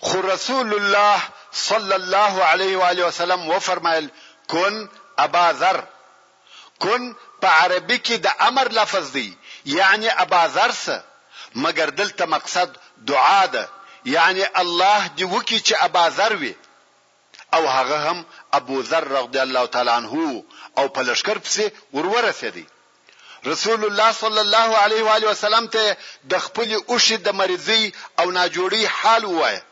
خو رسول الله صلی الله علیه وآله وسلم وفرمایل، کن ابا ذر. کن په عربي کې د امر لفظ دی، یعنې ابا ذر سه، مګر دلته مقصد دعا ده، یعنې الله دې وکړي چې ابا ذر وې. او هغه هم ابو ذر رضی الله تعالی عنه او په لښکر پسې ور ورسېدی. رسول الله صلی الله علیه وآله وسلم ته یې د خپلې اوښې د مریضۍ او ناجوړۍ حال ووایه.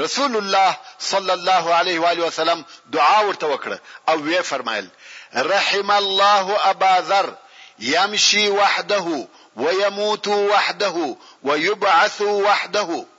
رسول الله صلی الله علیه وآله وسلم دعا ورته وکړه او ویې فرمایل، رحم الله ابا ذر یمشی وحده ویموت وحده ویبعث وحده.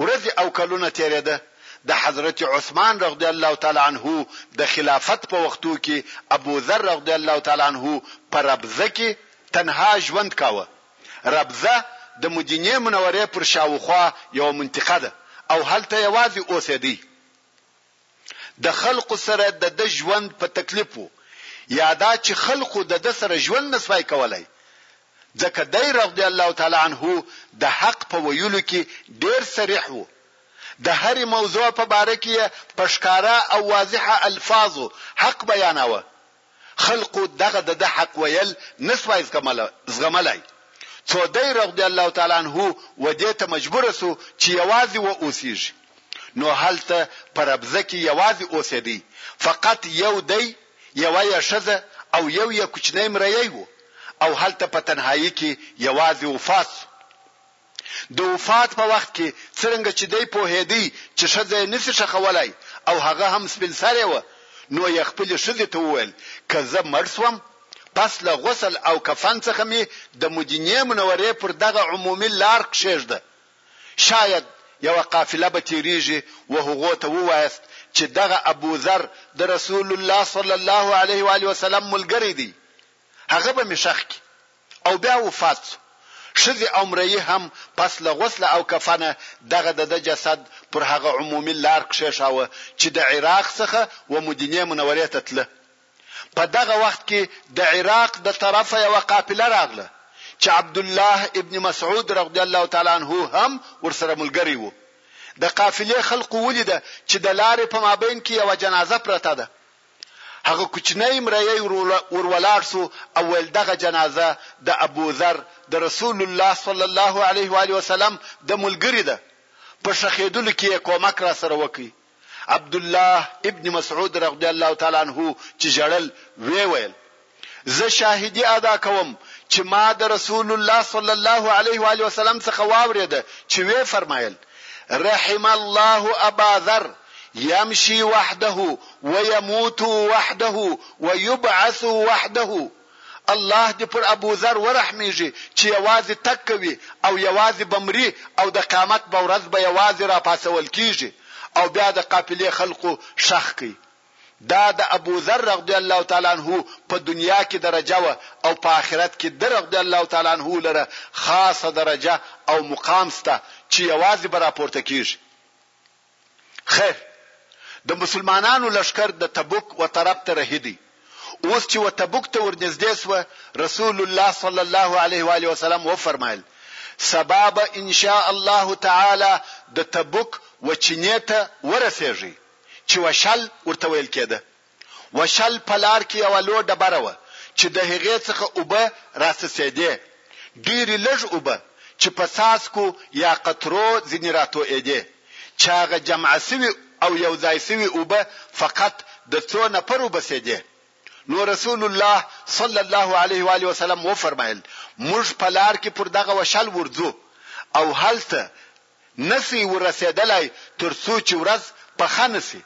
ورځې او کلونه تېرېده، د حضرت عثمان رضی الله تعالی عنه د خلافت په وختو کې ابو ذر رضی الله تعالی عنه په ربضه کې تنها ژوند کاوه، ربضه د مدینې منورې پر شاوخوا یوه منطقه ده او هلته یوازې اوسېدی. د خلقو سره د ده ژوند په تکلیف وو یا دا چې خلقو د ده سره ژوند نه سوای کولای ځکه دی رضی الله تعالی عنه د حق په ویلو کې ډیر صریح وو د هرې موضوع په باره کې یې په ښکاره او واضحه الفاظو حق بیاناوه خلقو دغه د ده حق ویل نه سوای زغملای څو دی رضی الله تعالی عنه و دې ته مجبور سو چي یوازي و اوسیږي نو هلته په ربضه کي یوازي اوسیدی فقط یو دی یوه یې ښځه او یو یې کوچنی مریی وو او هلته په تنهایی کي یوازي وفات سو. د وفات په وخت کې څرنګه چې دی پوهېدی چې ښځه یې نه شي ښخولای او هغه هم سپین سرې وه نو یې خپلې ښځې ته وویل، که زه مړ شوم پس له غسل او کفن څخه مې د مدینې منورې پر دغه عمومي لار کښېږده شاید یوه قافله به تېرېږي وهغو ته ووایاست چې دغه ابوذر د رسول الله صلی الله علیه وآله وسلم ملګری دی هغه به مې ښخ کړي او بیا وفات شو، ښځې او مريي هم پس له غسله او کفنه دغه دده جسد پر هغه عمومي لار کښېښاوه چې د عراق څخه و مدينې منورې ته تله، په دغه وخت کې د عراق د طرفه يوه قافله راغله چې عبدالله ابن مسعود رغدی الله تعالی عنه هم ورسره ملګری وو، د قافلې خلقو وليده چې د لارې په مابين کې يوه جنازه پرته ده، هغه کوچنی مریی ورولاړ سو او ویل دغه جنازه د ابوذر د رسول الله صلی الله علیه وآله وسلم د ملګري ده په ښخیدلو کي یې کومک راسره وکړئ عبدالله ابن مسعود رضی الله تعالی عنه چي ژړل ویې ویل زه شاهدي ادا کوم چې ما د رسول الله صلی الله علیه و آله وسلم څخه واورېده چې وې فرمایل، رحم الله ابا ذر یمشي وحده ویموت وحده ویبعث وحده، الله دې پر ابوذر ورحمېږي چې یوازې تګ کوي او یوازې به مري او د قیامت به ورځ به یوازې راپاڅول کېږي او بیا د قافلې خلقو ښخ کړي. دا د ابوذر رغدی الله تعالی عنه په دنیا کی درجه وه او په آخرت کی ده رغدی الله تعالی عنه لره خاصه درجه او مقام سته چی یوازی به راپورته کیږی. خیر د مسلمانانو لښکر د تبوک و طرف ته رهی دی. اوس چی و تبوک ته ورنږدې سوه رسول الله صلی الله علیه و آله وسلم وفرمایل سبا به ان شاء الله تعالی د تبوک و چینې ته ورسیږی. چې وشل ورته ویل کېده. وشل په لار کې یوه لو ډبره وه چې د هغې څخه اوبه راڅڅېدې، ډېرې لږ اوبه چې په څاڅکو یا قطرو ځینې راتوئېدې، چې هغه جمع شوي او یو ځای شوي اوبه فقط د څو نفرو بسېدې. نو رسول الله صلی الله علیه وآله وسلم وفرمایل، موږ په لار کې پر دغه وشل ورځو او هلته نه شی ورسیدلای تر څو چی ورځ پخه نه شی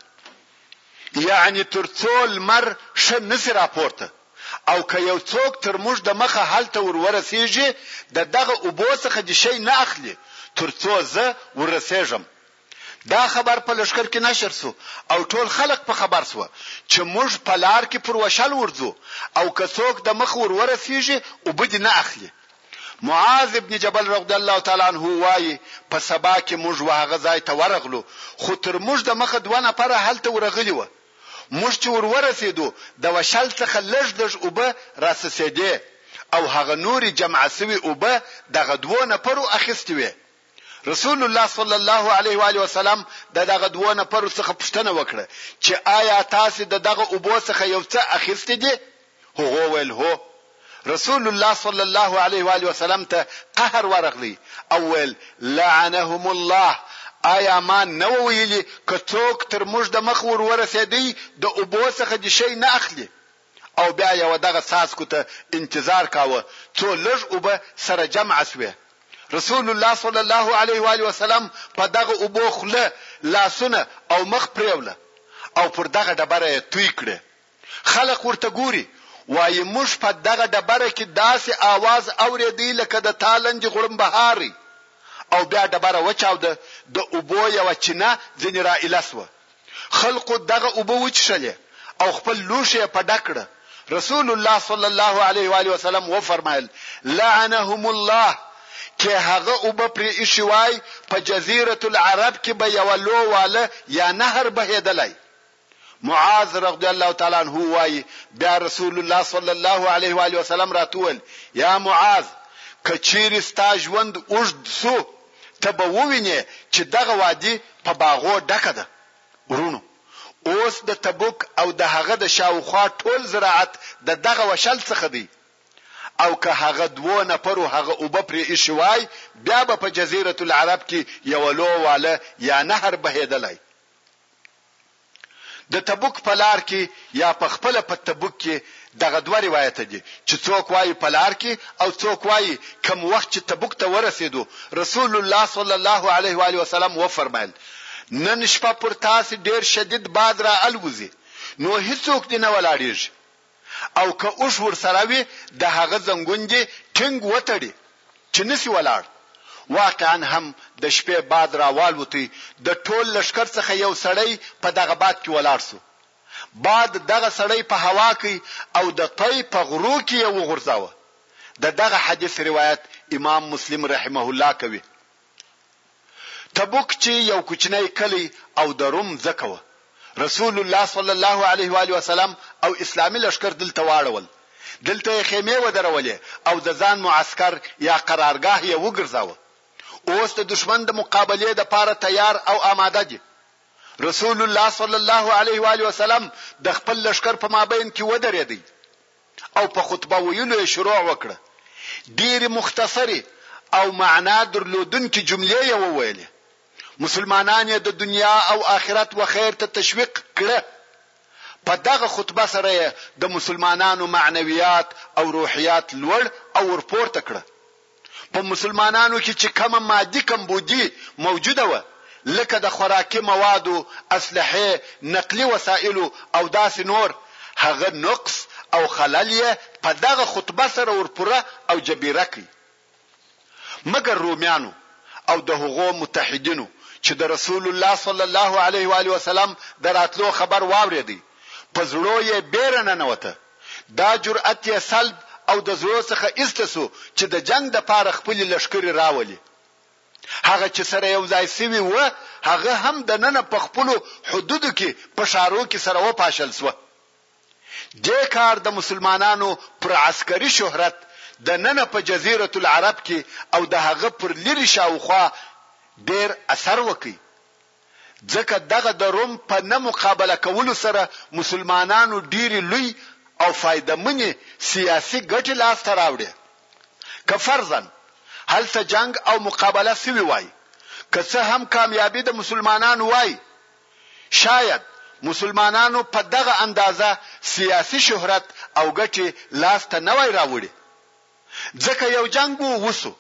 یعنی تر څو لمر ښه نه شی راپورته او که یو څوک تر موږ د مخه هلته ور ورسیږی د دغه اوبو څخه دی شی نه اخلی تر څو زه ورسیږم دا خبر په لښکر کی نشر شو او ټول خلق په خبر شوه چه موږ په لار کی پر وشل ورځو او که څوک د مخه ور ورسیږی اوبه دی نه اخلی معاذ بن جبل رضی الله تعالی عنه وايي، په سبا کې موږ و هغه ځای ته ورغلو، خو تر موږ د مخه دوه نفره هلته ورغلي وه. موږ چې ور ورسېدو، د وشل څخه لږ لږ اوبه راڅڅېدې او هغه نورې جمع شوې اوبه دغه دوو نفرو اخیستې وې. رسول الله صلی الله علیه و آله وسلم د دغه دوه نفرو څخه پوښتنه وکړه چې آیا تاسو د دغه اوبو څخه یو څه اخیستې دي هغه ویل هو رسول الله صلی الله علیه و آله وسلم ته قهر ورغلی او ویل لعنهم الله آیا ما نه ویلي که څوک تر موږ د مخ ور ورسېدی د اوبو څخه د شی نه اخلي او بیا یوه دغه څاڅکو ته انتظار کاوه څو لږ اوبه سره جمع شوې. رسول الله صلی الله علیه و آله وسلم په دغه اوبو خوله، لاسونه او مخ پرېوله او پر دغه ډبره یې توی کړې. خلق ورته ګوري، وایي، موږ په دغه ډبره کې داسې آواز اورېدی لکه د تالندې غړمبهاری. او بیا ډبره وچاوده، د اوبو یوه چینه ځنې را ایله شوه، خلقو دغه اوبه وڅښلې او خپل لوښی یې په ډک کړ، رسول الله صلی الله علیه وآله وسلم وفرمایل، لعنهم الله، که هغه اوبه پرې ایښي وای په جزیرة العرب کې به یوه لو واله یا نهر بهیدلای. معاذ رضی الله تعالی عنه وایي، بیا رسول الله صلی الله علیه وآله وسلم راته وویل، یا معاذ! که چیرې ستا ژوند اوږد شو، ته به ووینې چې دغه وادي په باغو ډکه ده. وروڼو! اوس د تبوک او د هغه د شاوخوا ټول زراعت د دغه وشل څخه دی. او که هغه دوو نفرو هغه اوبه پرې ایښې وای، بیا به په جزیرة العرب کې یوه لو واله یا نهر بهېدلای. د تبوک په لار کي يا په خپله په تبوک کي دغه دوه روايته دي چي څوک وايي په لار کي او څوک وايي کوم وخت چي تبوک ته ورسېدو رسول الله صلی الله عليه وآله وسلم وفرمايل نن شپه پر تاسي ډېر شديد باد را الوزي نو هيڅوک دي نه ولاړېږي او که اوښ ورسره وي د هغه زنګون دې ټینګ وتړي چې نشي ولاړ. واقعا هم د شپې باد را والوت، د ټول لښکر څخه یو سړی په دغه باد کې ولاړ شو. باد دغه سړی په هوا کړ او د طی په غرو کې یې وغورځاوه. د دغه حدیث روایت امام مسلم رحمه الله کوي. تبوک چي یو کوچنی کلی او د روم مځکه وه، رسول الله صلی الله علیه وآله وسلم او اسلامي لښکر دلته واړول، دلته یې خیمې ودرولې او د ځان معسکر یا قرارګاه یې وګرځاوه، اوس د دښمن د مقابلې د پاره تیار او آماده دي. رسول الله صلی الله علیه وآله وسلم د خپل لښکر په مابین کي ودرېدی. او په خطبه ویلو یې شروع وکړه، ډېرې مختصرې او معنا درلودونکې جملې یې وویلې، مسلمانان یې د دنیا او آخرت و خیر ته تشویق کړه، په دغه خطبه سره یې د مسلمانانو معنویات او روحیات لوړ او ورپورته کړه. په مسلمانانو کې چې کومه مادي کمبودي موجوده وه لکه د خوراکي موادو، اسلحې، نقلي وسایلو او داسې نور هغه نقص او خلل یې په دغه خطبه سره ور پوره او جبیره کړ. مګر رومیانو او د هغو متحدینو چې د رسول الله صلی الله علیه و آله وسلم د راتلو خبر واورېدی په زړو یې بیره ننوته. دا جرئت یې سلب او د زړه څخه ایسته شو چې د جنګ لپاره خپلې لښکرې راولي. هغه چې سره یو ځای شوي وه، هغه هم دننه په خپلو حدودو کې په ښارو کې سره وپاشل شوه. دې کار د مسلمانانو پر عسکري شهرت دننه په جزیرة العرب کې او د هغه پر لیرې شاوخوا ډېر اثر وکړ. ځکه دغه د روم په نه مقابله کولو سره مسلمانانو ډېرې لوی او فایده منې سیاسي ګټې لاس ته راوړې. که فرضاً هلته جنګ او مقابله شوي وای، که څه هم کامیابي د مسلمانانو وای، شاید مسلمانانو په دغه اندازه سیاسي شهرت او ګټې لاس ته نه وای راوړي. ځکه یو جنګ و وشو،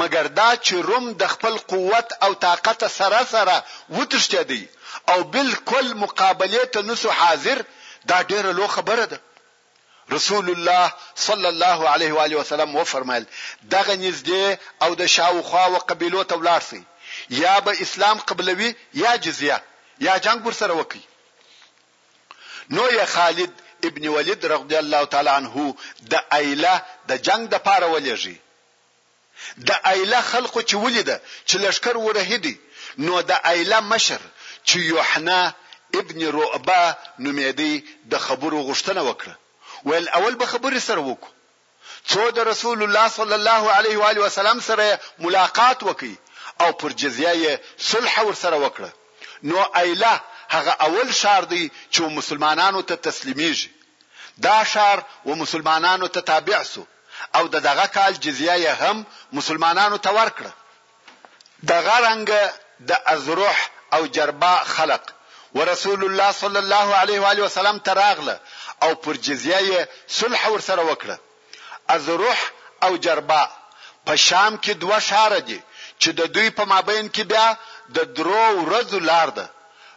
مګر دا چې روم د خپل قوت او طاقت سره سره وتښتېدی او بالکل مقابلې ته نسو حاضر دا ډېره لو خبره ده. رسول الله صلی الله علیه و آله وسلم وفرمایل، دغه نږدې او د شاوخوا و قبیلو ته ولاړ شئ، یا به اسلام قبلوي یا جزیه، یا جنګ ورسره وکړئ. نو يې خالد ابن وليد رغضی الله تعالی عنه د ايله د جنګ د پاره ولېږی. د ايله خلقو چې وليده چې لښکر ورهی دی نو د ايله مشر چې يوحنا ابن رؤبه نومېدی د خبرو غوښتنه وکړه ويل اول به خبرې سره وکړو څو د رسول الله صلی الله علیه و آله وسلم سره یې ملاقات وکړ او پر جزیه یې صلح ورسره وکړه، نو ایله هغه اول ښار دی چې و مسلمانانو ته تسلیمیږي. دا ښار و مسلمانانو ته تابع شو او د دغه کال جزیه یې هم مسلمانانو ته ورکړه. دغه رنګه د اذروح او جرباء خلق و رسول الله صلی الله علیه و آله وسلم ته راغله او پر جزیه یې صلح ورسره وکړه. اذروح او جرباء په شام کې دوه ښاره دي چې د دوی په مابین کې بیا د درو ورځو لار ده.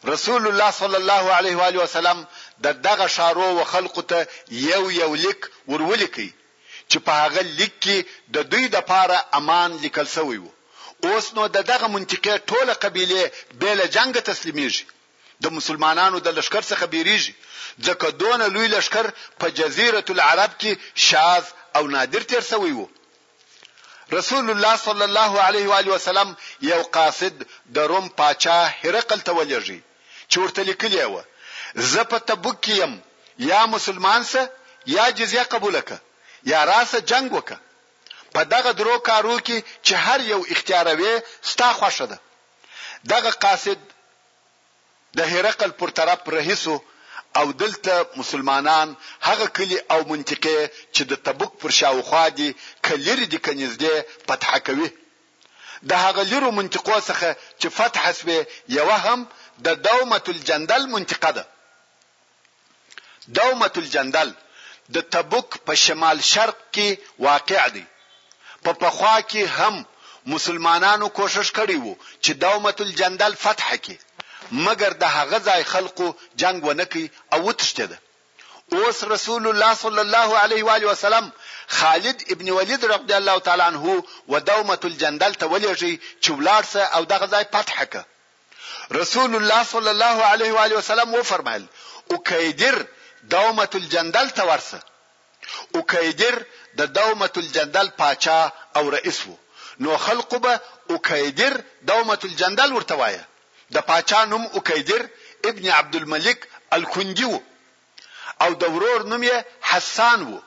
رسول الله صلی الله علیه و آله وسلم د دغه ښارو و خلقو ته یو یو لیک ور ولیکی. چې په هغه لیک کې د دوی لپاره امان لیکل شوی و، اوس نو د دغه منطقې ټوله قبیلې بې له جنګه تسلیمیږي، د مسلمانانو د لښکر څخه بیریږي، ځکه دونه لوی لښکر په جزیرة العرب کې شاذ او نادر تیر شوی و. رسول الله صلی الله علیه وآله وسلم یو قاصد د روم پاچا هرقل ته ولیږی. چې ورته لیکلې وه، زه په تبوک کې یم، یا مسلمان شه یا جزیه قبوله کړه، یا راشه جنګ وکړه. په دغه درو کارو کې چې هر یو اختیاروې ستا خوښه ده. دغه قاصد د هرقل پر طرف رهي شو او دلته مسلمانان هغه کلي او منطقې چې د تبوک پر شاوخوا دي که لرې دي که نږدې فتحه کوي. د هغه لیرو منطقو څخه چې فتح شوې یوه هم د دومة الجندل منطقه ده. دومة الجندل د تبوک په شمال شرق کې واقع دی. په پخوا کې هم مسلمانانو کوښښ کړی و چې دومة الجندل فتح کړي، مګر د هغه ځای خلقو جنګ ونه کړ او وتښتېده. اوس رسول الله صلی الله علیه و آله وسلم خالد ابن ولید رضی الله تعالی عنه و دومه الجندل ته ولېږي چې ولاړ سه او دغه ځای فتح که رسول الله صلی الله علیه و آله وسلم و فرمایل او کیدر دومه الجندل ته ورسه او کیدر د دومه الجندل پاچا او رئیس وو نو خلق به او کیدر دومه الجندل ورته وایه د پاچا نوم عکیدر ابن عبدالملک الکندي و او د ورور نوم یې حسان و.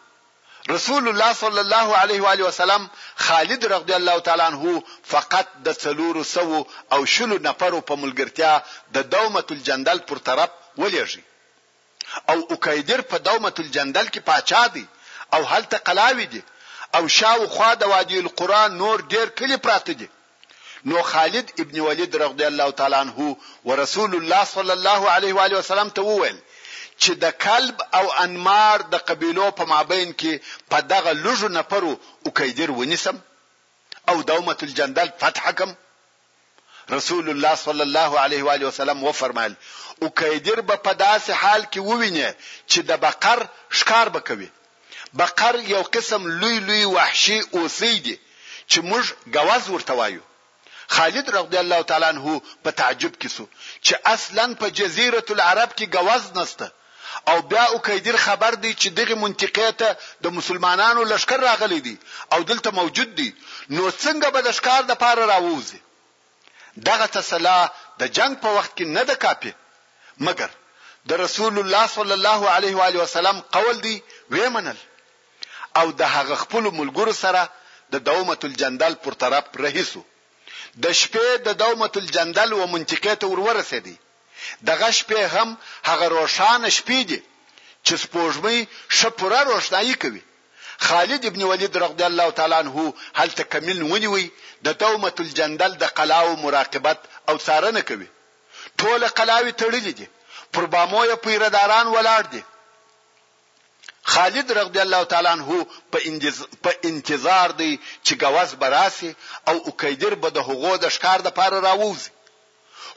رسول الله صلی الله علیه و آله وسلم خالد رضی الله تعالی عنه فقط د څلورو سوو او شلو نفرو په ملګرتیا د دومة الجندل پر طرف ولېږی. او اوکایدر په دومة الجندل کې پاچا دی او هلته قلاوې دي او شا و خوا د وادي القرا نور ډېر کلي پراته دي نو خالد ابن ولید رضی الله تعالی عنه ورسول الله صلی الله علیه و آله وسلم ته وویل چې د کلب او انمار د قبیلو په مابین کې په دغه لږو نفرو اوکایدر ونیسم او دومة الجندل فتح کم رسول الله صلی الله علیه و آله وسلم وفرمایل، اوکیدر به په داسې حال کې ووینې چې د بقر ښکار به کوي. بقر یو قسم لوی لوی وحشي اوسۍ دي چې موږ ګوز ورته وایو. خالد رضی الله تعالی عنه په تعجب کې شو چې اصلا په جزیرة العرب کې ګوز نشته. او بیا اوکیدیر خبر دی چی دغی منطقی ته د مسلمانانو لښکر راغلی دی او دلته موجود دی نو څنګه به د ښکار د پاره راووځی دغه ته سلاح د جنګ په وخت کی نه ده کافی مګر د رسول الله صلی الله علیه وآله وسلم قول دی ویی منل او د هغه خپلو ملګرو سره د دومة الجندل پر طرف رهی سو د شپی د دومة الجندل و منطقی ته ور ورسیدی دغه شپې هم هغه روښانه شپې دي چې سپوږمۍ ښه پوره روښنايي کوي. خالد ابن ولید رضی الله تعالی عنه هلته کمین ونیو، د دومة الجندل د قلاوو مراقبت او څارنه کوي. ټوله قلاوې تړلې دي، پر بامو یې پیره داران ولاړ دي. خالد رضی الله تعالی عنه په انتظار دی چې ګوز به راشي او اوکیدر به د هغو د ښکار لپاره راووځي.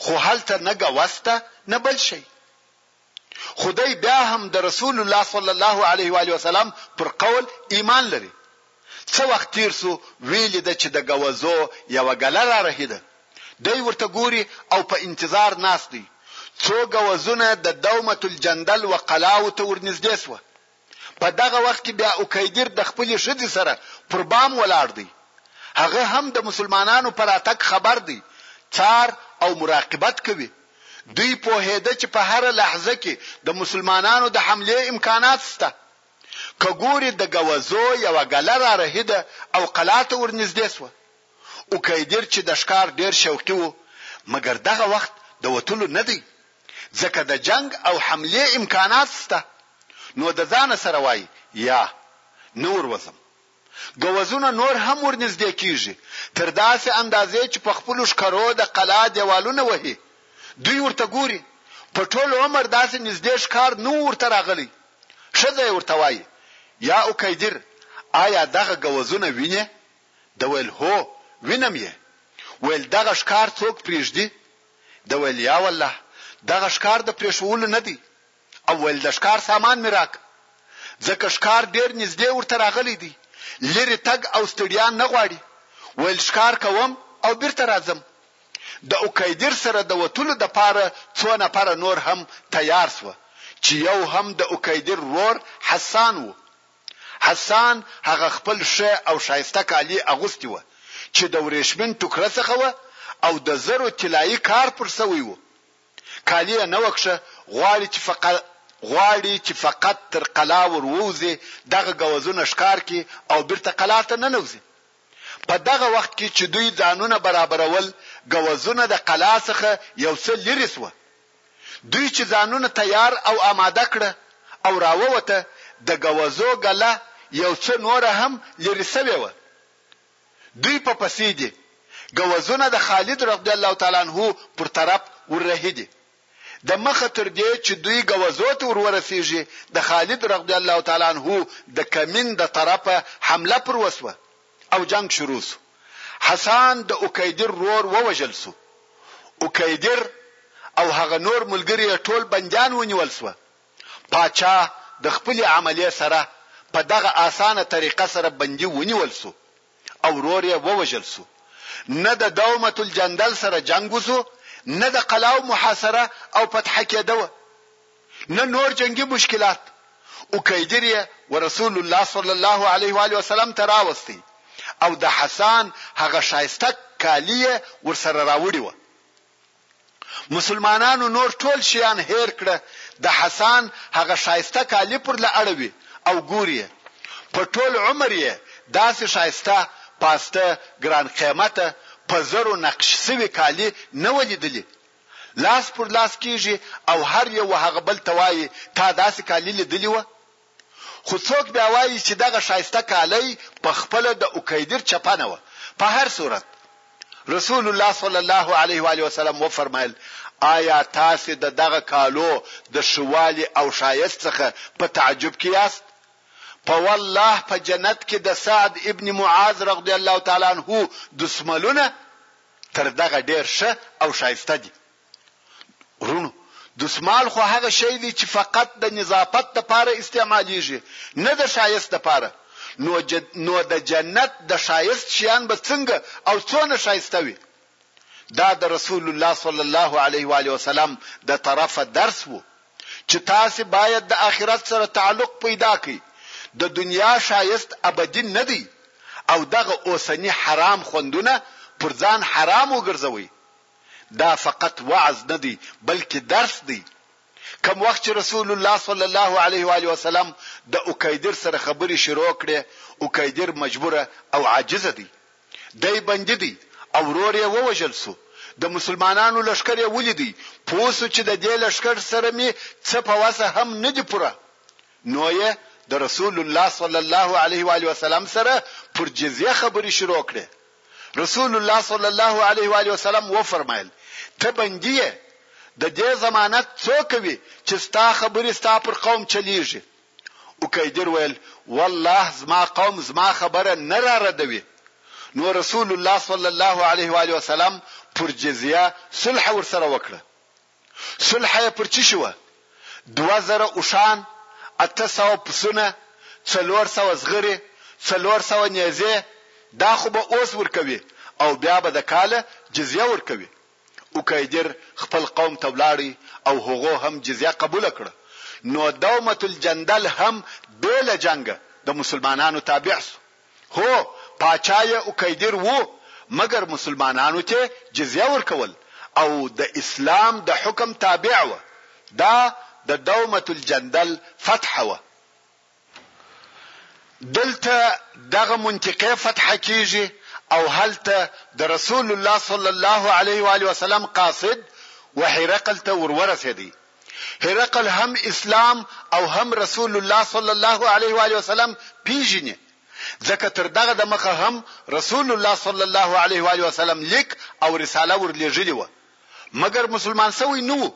خو هلته نه ګوه سته نه بل شی خو دی بیا هم د رسول الله صلی الله علیه و آله وسلم پر قول ایمان لري څه وخت تیر سو ویلې ده چې د ګوزو یوه ګله را رهیده دی ورته ګوري او په انتظار ناست دی څو ګوزونه د دومة الجندل و قلاو ته ورنږدې سوه په دغه وخت کې بیا اوکیدیر د خپلې ښځې سره پر بام ولاړ دی، هغه هم د مسلمانانو په راتګ خبر دی، څار او مراقبت کوي، دوی پوهېده چې په هره لحظه کې د مسلمانانو د حملې امکانات شته، که ګوري د ګوزو یوه ګله رارهي ده او قلا ته ورنږدې شوه. او کیدیر چې د ښکار ډیر شوقي وو مګر دغه وخت د وتلو نه دی ځکه د جنګ او حملې امکانات شته نو د ځانه سره وایي یا نه وروځم ګوزونه نور هم ورنږدې کیږي تر داسې اندازې چې په خپلو ښکرو د قلا دیوالونه وهي دوی ورته ګوري په ټول عمر داسې نږدې ښکار نه ورته راغلی ښځه یې ورته وایي یا او کیدیر آیا دغه ګوزونه وینې ده ویل، هو، وینم یې. ویل، دغه ښکار څوک پرېږدي؟ ده ویل، یا والله، دغه ښکار د پرېښوولو نه دی. او ویل، د ښکار سامان مې راکړه، ځکه ښکار ډېر نږدې ورته راغلی دی، لرې تګ او ستړیا نه غواړي. ویل، ښکار کوم او بېرته راځم. د اوکیدر سره د وتلو دپاره څو نفره نور هم تیار شوه، چې یو هم د اوکیدر ورور حسان و. حسان هغه خپل ښه او ښایسته کالي اغوستي وه چې د وریښمین ټوکره څخه وه او د زرو طلایی کار پر شوی وو. کالي یې نه وه کښه، غواړي چې فق غواړي چې فقط تر قلا ور ووځي، دغه ګوزونه ښکار کړي او بیرته قلا ته ننوځي. په دغه وخت کې چې دوی ځانونه برابرول، ګوزونه د قلا څخه یو څه لیرې شوه. دوی چې ځانونه تیار او اماده کړه او راووته، د ګوزو ګله یو څه نوره هم لیرې شوې وه. دوی په پسې دي. ګوزونه د خالد رضی الله تعالی عنه پر طرف ور رهي دي. د مخه تر دې چې دوی ګوزو ته ور ورسېږي، د خالد رضی الله تعالی عنه د کمین د طرفه حمله پر وشوه. او جنګ شروع سو حسان د اوکیدر ورور ووژل سو اوکیدر او هغه نور ملګري یې ټول بندیان ونیول سوه پاچا د خپلي عملې سره په دغه اسانه طریقه سره بندي ونیول سو او ورور یې ووژل سو نه د دومة الجندل سره جنګ وسو نه د قلاو محاصره او فتحه کیده وه نه نور جنګي مشکلات اوکیدر یې ورسول الله صلی الله علیه وآله وسلم ته راوستی او د حسان هغه ښایسته کالي یې ورسره راوړي وه. مسلمانانو نور ټول شیان هیر کړه د حسان هغه ښایسته کالي پر له اړوي او ګوري په ټول عمر یې داسې ښایسته، پاسته، ګران قیمته، په زرو نقش شوي کالي نه وه لیدلي. لاس پر لاس کېږي او هر یو هغه بل ته وايي، تا داسې کالي لیدلي وه؟ خو څوک بیا وايي چې دغه ښایسته کالی په خپله د اوکیدر چپنه وه. په هر صورت، رسول الله صلی الله علیه و آله وسلم وفرمایل، آیا تاسې د دغه کالو د ښه والي او ښایست څخه په تعجب کې یاست؟ په والله په جنت کې د سعد ابن معاذ رضی الله تعالی عنه دسملونه، تر دغه ډېر ښه او ښایسته دي. وروڼو! دستمال خو هغه شی دی چې فقط د نظافت لپاره استعمالېږي، نه د ښایست لپاره، نو نو د جنت د ښایست شیان به څنګه او څونه ښایسته وي؟ دا د رسول الله صلی الله علیه وآله وسلم د طرفه درس وو. چې تاسې باید د اخرت سره تعلق پیدا کړئ، د دنیا ښایست ابدي نه دی او دغه اوسني حرام خوندونه پر ځان حرام وګرځوئ. دا فقط وعظ نه دی، بلکې درس دی. کوم وخت چې رسول الله صلی الله علیه و آله وسلم د اوکیدر سره خبرې شروع کړې، اوکیدر مجبور او عاجز دی. دی بندي دی او ورور یې ووژل شو. د مسلمانانو لښکر یې ولید، پوه شو چې د دې لښکر سره مې څه په وسه هم نه دي پوره، نو یې د رسول الله صلی الله علیه وآله وسلم سره پر جزیه خبرې شروع کړې. رسول الله صلی الله علیه وآله وسلم وفرمایل، ته بندي یې، د دې ضمانت څوک کوي چې ستا خبرې ستا پر قوم چلیږي؟ عکيدر ويل، والله زما قوم زما خبره نه را ردوي، نو رسول الله صلی الله عليه وآله وسلم پر جزيه صلح ورسره وکړه. صلح يې پر څه شي وه؟ دوه زره اوښان، اته سوه پسونه، څلور سوه زغري، څلور سوه نيزې، دا خو به اوس ورکوي او بيا به د کاله جزيه ورکوي. اوکهدیر خپل قوم ته ولاړی او هغو هم جزیه قبوله کړه نودومت الجندل هم بې له جنګه د مسلمانانو تابع سو هو پاچا یې اوکهدیر وو مګر مسلمانانو تې جزیه ورکول او د اسلام د حکم تابع وه دا د دومت الجندل فتحه وه دلته دغه منطقه فتحه کیږي او هلته د رسول الله صلی الله علیه و آله وسلم قاصد و هرقل ته ور ورسیدی. هرقل هم اسلام او هم رسول الله صلی الله علیه و آله وسلم پیژني ځکه تر دغه د مخه هم رسول الله صلی الله علیه و آله وسلم لیک او رساله ور لیږلي و مګر مسلمان سوی نه و.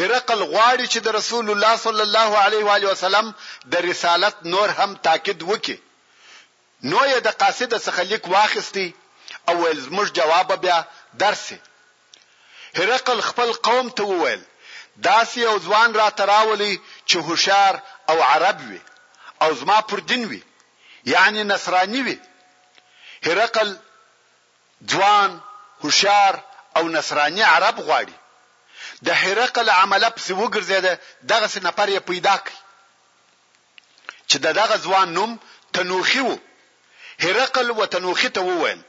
هرقل غواړي چې د رسول الله صلی الله علیه و آله وسلم د رسالت نور هم تاکید وکړي نو یې د قاصد څخه لیک واخیستی او ویل زموږ جواب بیا درسي هرقل خپل قوم ته وویل داسې یو ځوان را تراولی چې هوشار او عرب وي او زما پر دین وي یعنی نصرانی وي هرقل ځوان، هوښیار او نصراني عرب غواړي. د هرقل له عمله پسې وګرځېده، دغسې نفر یې پیدا کړ. چې د دغه ځوان نوم تنوخي و. هرقل و تنوخي ته وویل،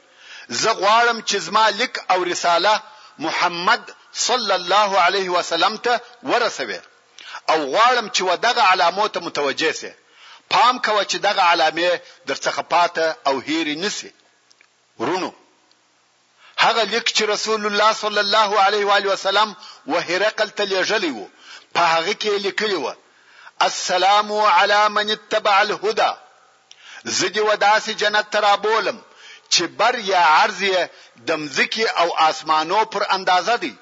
زه غواړم چې زما لیک او رساله محمد صلی الله علیه وسلم ته ورسوې او غواړم چې و دغه علامو ته متوجه شې. پام کوه چې دغه علامې درڅخه پاته او هېرې نه شي. وروڼو! هغه لیک چې رسول الله صلی الله علیه و آله وسلم و هرقل ته لېږلی و، په هغه کې یې لیکلي وه، السلام علی من اتبع الهدی، زه دې و داسې جنت ته رابولم چې بر یا عرض یې د مځکې او آسمانو پر اندازه دی،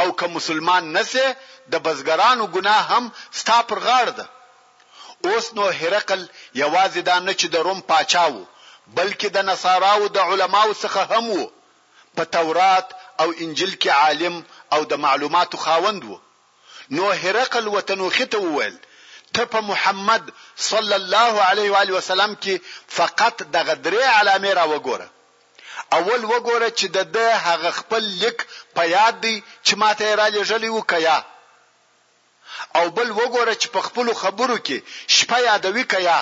او که مسلمان نه شې د بزګرانو ګناه هم ستا پر غاړه ده. اوس نو هرقل یوازې دا نه چې د روم پاچا و، بلکې د نصاراو د علماو څخه هم و، په تورات او انجیل کې عالم او د معلوماتو خاوند و. نو هرقل و تنوخي ته وویل، ته په محمد، صلی الله علیه وآله وسلم، کې فقط دغه درې علامې را وګوره. اول وګوره چې د ده هغه خپل لیک په یاد دی چې ماته یې را لېږلی و که یا؟ او بل وګوره چې په خپلو خبرو کې شپه یادوي که یا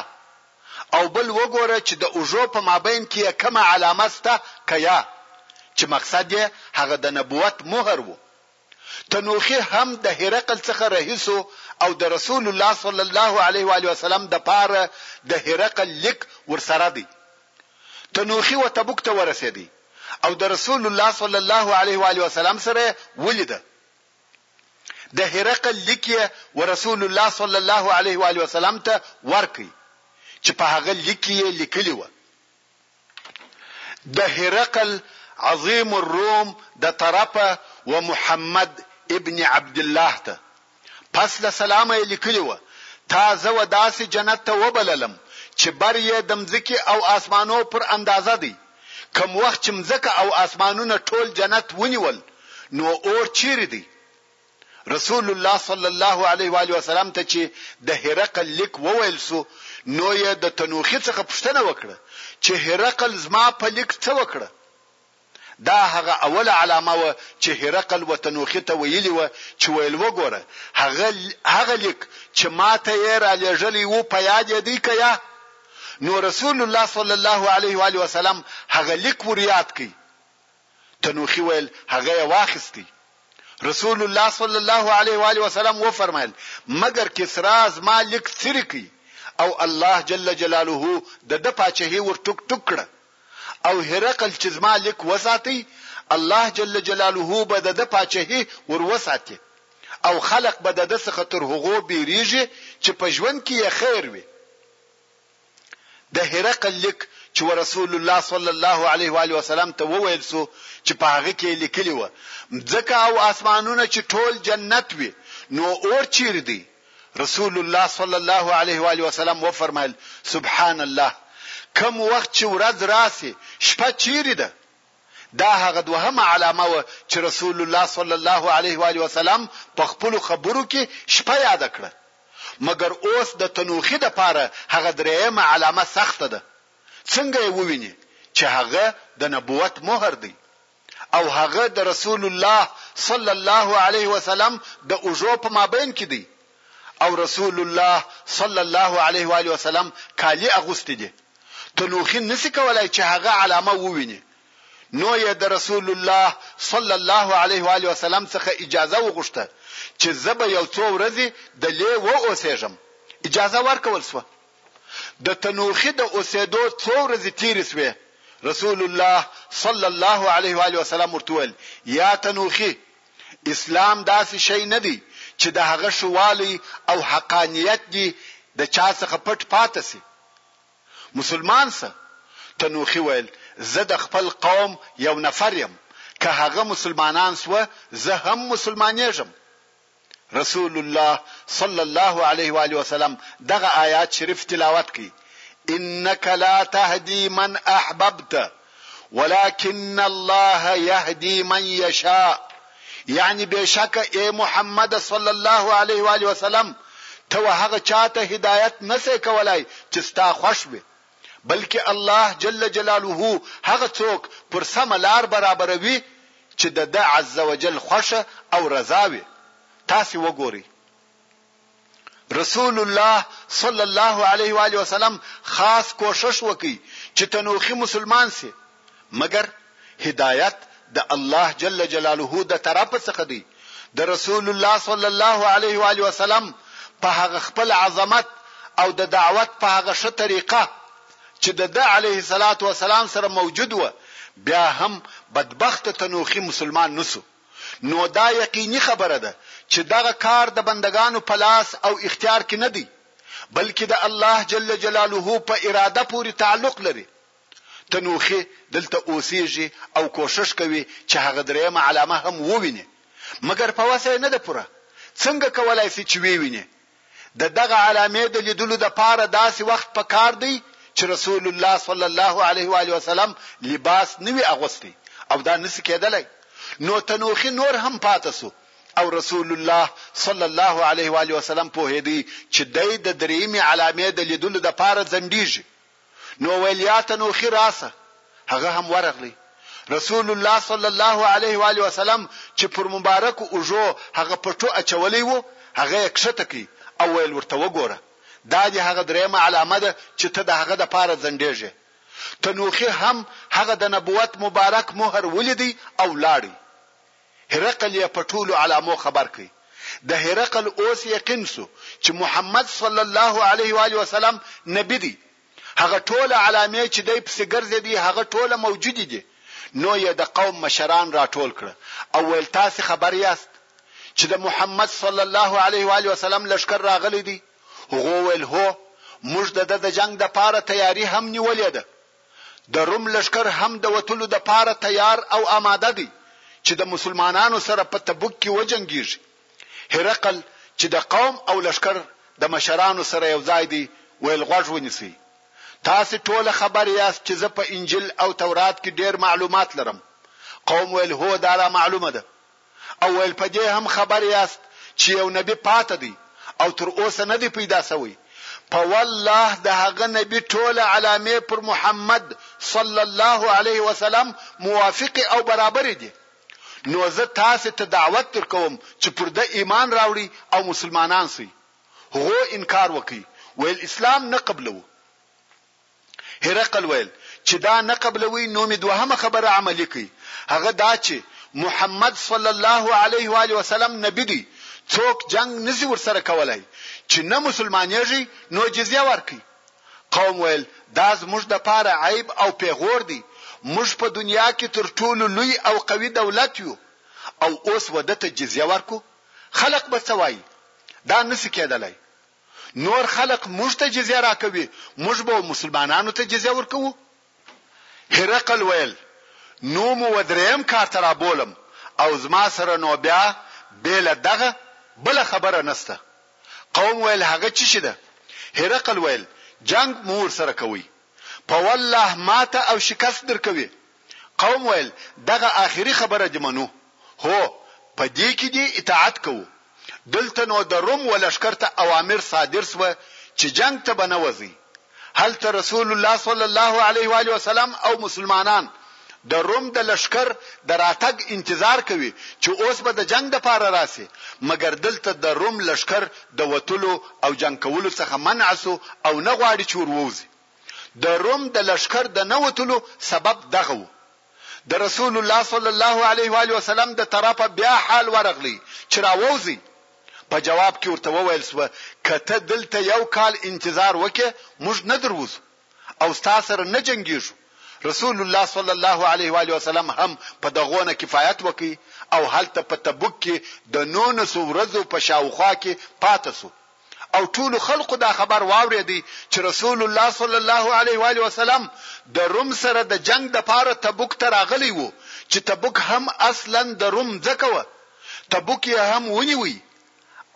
او بل وګوره چې د اوږو په مابین کې یې کومه علامه شته که یا چې مقصد یې هغه د نبوت مهر و تنوخي هم د هرقل څخه رهي شو او د رسول الله صلی الله علیه و آله وسلم د پاره د هرقل لیک ورسره دی تنوخي و تبوک ته ورسېدی او د رسول الله صلی الله علیه و آله وسلم سره ولیده د هرقل لیک یې ورسول الله صلی الله علیه و آله وسلم ته ورکړ چې په هغه لیک کې یې لیکلي و د هرقل عظیم الروم د طرفه و محمد ابن عبد الله ته پس له سلامه یې لیکلي و تا زه و داسې جنت ته وبللم چې بر یې د مځکې او آسمانو پر اندازه دی کوم وخت چې مځکه او اسمانونه ټول جنت ونیول نو اور چیرې دی؟ رسول الله صلی الله علیه و آله وسلم ته چې د هرقل لیک وویل سو نو یې د تنوخي څخه پوښتنه وکړه چې هرقل زما په لیک څه وکړه دا هغه اوله علامه و چې هرقل و تنوخي ته ویلی و چې ویل وګوره هغه هغه لیک چې ماته یې را لېږلی و په یاد یې دی که یا نو رسول الله صلی الله علیه و آله وسلم هغه لیک ور یاد کړ تنوخي ویل هغه یې واخیستی رسول الله صلی الله علیه و آله وسلم و فرمایل مگر کسرا زما لیک سری کی او الله جل جلاله د د پاچهي ور ټوک ټوک کړه او هرقل چې زما لیک وساتي الله جل جلاله به د د پاچهي ور وساتي او خلق به د د څخه تر هغو بیریږي چې په ژوند کې یې خیر وي د هرقل لیک چې ورسول الله صلی الله علیه و آله وسلم ته وویل سو چې په هغه کې لیکلی و مځکه او اسمانونه چې ټول جنت وي نو اور چیرې دی رسول الله صلی الله علیه و آله وسلم و فرمایل سبحان الله کم وخت چې ورځ راسي شپه چیرې ده دا هغه دوهمه علامه وه چې رسول الله صلی الله علیه وآله وسلم په خپلو خبرو کې شپه یاده کړه، مګر اوس د تنوخي لپاره هغه درېیمه علامه سخته ده، څنګه یې ووینې چې هغه د نبوت مهر دی او هغه د رسول الله صلی الله علیه وسلم د اوږو په مابین کې دی، او رسول الله صلی الله علیه وآله وسلم کالي اغوستي دي تنوخي نسي کولای چې هغه علامه وویني نو یې د رسول الله صلی الله علیه وآله وسلم څخه اجازه وغوښته چې زه به یو څو ورځې د لې و اوسېږم اجازه ورکول سو د تنوخي د اوسېدو څو ورځې تیرې سوې رسول الله صلی الله علیه و علیه وسلم ورته ویل یا تنوخي اسلام داسې شی نه دی چې د هغه ښوالی او حقانیت دې د چا څخه پټ پاته سي. مسلمان سه! تنوخي ویل، زه د خپل قوم یو نفر یم، که هغه مسلمانان سوه زه هم مسلمانیږم. رسول الله صلی الله علیه و آله وسلم دغه آیات شریف تلاوت کړي، انک لا تهدی من احببت ولكن الله يهدي من يشاء یعنی بشک اے محمد صلی الله علیه و علیه وسلم ته هغه چاته هدایت نسې کولای چې ستا خوښ وي بلکې الله جل جلاله هغه څوک پر سم لار برابروي چې د ده عزوجل خوښه او رضا وي تاسو وګورئ رسول الله صلی الله علیه و آله وسلم خاص کوشش وکي چې تنوخي مسلمان سي مګر هدایت د الله جل جلاله د طرف څخه دی د رسول الله صلی الله علیه و آله وسلم په هغه خپل عظمت او د دعوت په هغه ښه طریقه چې د ده علیه الصلاۃ والسلام سره موجود و بیا هم بدبخت تنوخي مسلمان نسو نو دا یقیني خبره ده چې دغه کار د بندګانو په لاس او اختیار کې نه دی، بلکې د الله جل جلاله په اراده پورې تعلق لري. ته نوخي دلته اوسیږي او کوښښ کوي چې هغه دریمه علامه هم ووینې، مګر په وسه یې نه ده پوره، څنګه کولای شي چې ویې وینې؟ د دغه علامې د لیدلو د پاره داسې وخت په کار دی چې رسول الله صلی الله علیه و آله وسلم لباس نه وي اغوستی او دا نسی کېدلی نو تنوخي نور هم پاتې سو او رسول الله صلی الله علیه و آله وسلم پوهېدی چې دی د درېیمې علامې د لیدلو د پاره ځنډیږي نو ویل یا تنوخی راسه هغه هم ورغلی رسول الله صلی الله علیه و آله وسلم چې پر مبارک اوږو هغه پټو اچولی وو هغه یې کښته کړ او ویل ورته وګوره دا دی هغه درېمه علامه ده چې ته د هغه د پاره ځنډېږې تنوخی هم هغه د نبوت مبارک مهر ولیدی او لاړی هرقل یې په ټولو علامو خبر کړ. د هرقل اوس یقین شو چې محمد صلی الله علیه و آله وسلم نبي دی. هغه ټوله علامې چې دی پسې ګرځېدی هغه ټوله موجودې دي. نو یې د قوم مشران راټول کړه او ویل تاسې خبر یاست چې د محمد صلی الله علیه و آله وسلم لښکر راغلی دی؟ هغو ویل هو، موږ د ده د جنګ دپاره تیاري هم نیولې ده. د روم لښکر هم د وتلو د پاره تیار او آماده دی چې د مسلمانانو سره په تبوک کې وجنګیږي. هرقل چې د قوم او لښکر د مشرانو سره یو ځای دی ویل غوږ ونیسئ. تاسې ټوله خبر یاست چې زه په انجیل او تورات کې ډیر معلومات لرم. قوم ویل هو دا را معلومه ده. او ویل په دې هم خبر یاست چې یو نبي پاته دی او تر اوسه نه دی پیدا شوی، په والله د هغه نبي ټوله علامې پر محمد صلی الله علیه وسلم موافقې او برابرې دي، نو زه تاسې ته دعوت درکوم چې پر ده ایمان راوړئ او مسلمانان شئ، هغو انکار وکړ، ویل اسلام نه قبلوو. هرقل ویل، چې دا نه قبلوئ نو مې دوهمه خبره عملي کړئ، هغه دا چې محمد صلی الله علیه و آله وسلم نبي دی، څوک جنګ نشي ورسره کولای، چې نه مسلمانېږي نو جزیه ورکړئ. قوم ویل، دا زموږ دپاره عیب او پېغور دی، موږ په دنیا کې تر ټولو لوی او قوي دولت یو او اوس وده ته جزیه ورکړو، خلق به څه وایي؟ دا نشي کېدلای. نور خلق موږ ته جزیه راکوي موږ به مسلمانانو ته جزیه ورکوو؟ هرقل ویل، نو مو و درېیم کار ته رابولم او زما سره نو بیا بې له دغه بله خبره نشته. قوم ویل، هغه څه شي ده؟ هرقل ویل، جنګ مو ورسره کوي. په والله ماته او شکست درکوي. قوم ویل، دغه آخري خبره دې منو، هو! په دې کې دې اطاعت کوو. دلته نو د روم و لښکر ته اوامر صادر شوه چې جنګ ته به نه وځئ. هلته رسول الله صلی الله علیه وآله وسلم او مسلمانان د روم د لښکر د راتګ انتظار کوي چې اوس به د جنګ لپاره راشي، مګر دلته د روم لښکر د وتلو او جنګ کولو څخه منع شو او نه غواړي چې ورووځي. د روم د لښکر د نه وتلو سبب دغه وو. د رسول الله صلی الله علیه وآله وسلم د طرفه بیا حال ورغلی چې راووځئ. په جواب کې ورته وویل شوه، که ته دلته یو کال انتظار وکړې موږ نه دروځو او ستا سره نه جنګیږو. رسول الله صلی الله علیه وآله وسلم هم په دغونه کفایت وکړ او هلته په تبوک کې د نونسو ورځو په شاوخوا کې پاته شو. او ټولو خلقو دا خبر واورېدی چې رسول الله صلی الله علیه وآله وسلم د روم سره د جنګ د پاره تبوک ته راغلی وو چې تبوک هم اصلا د روم مځکه وه تبوک یې هم ونیوی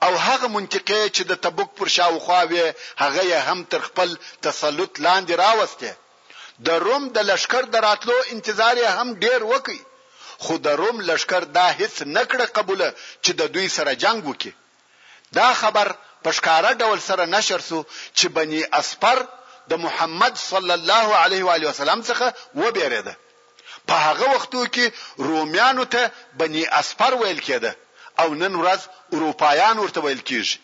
او هغه منطقه چې د تبوک پر شاوخوا وې هغه یې هم تر خپل تسلط لاندې راوستې د روم د لشکر د راتلو انتظار یې هم ډیر وکی خو د روم لشکر دا هیڅ نکړه قبوله چې د دوی سره جنګ وکړي دا خبر په ښکاره ډول سره نشر شو چې بني اصفر د محمد صلی الله علیه و آله وسلم څخه وبېرېده. په هغه وختو کې رومیانو ته بني اصفر ویل کېده او نن ورځ اروپایان ورته ویل کېږي.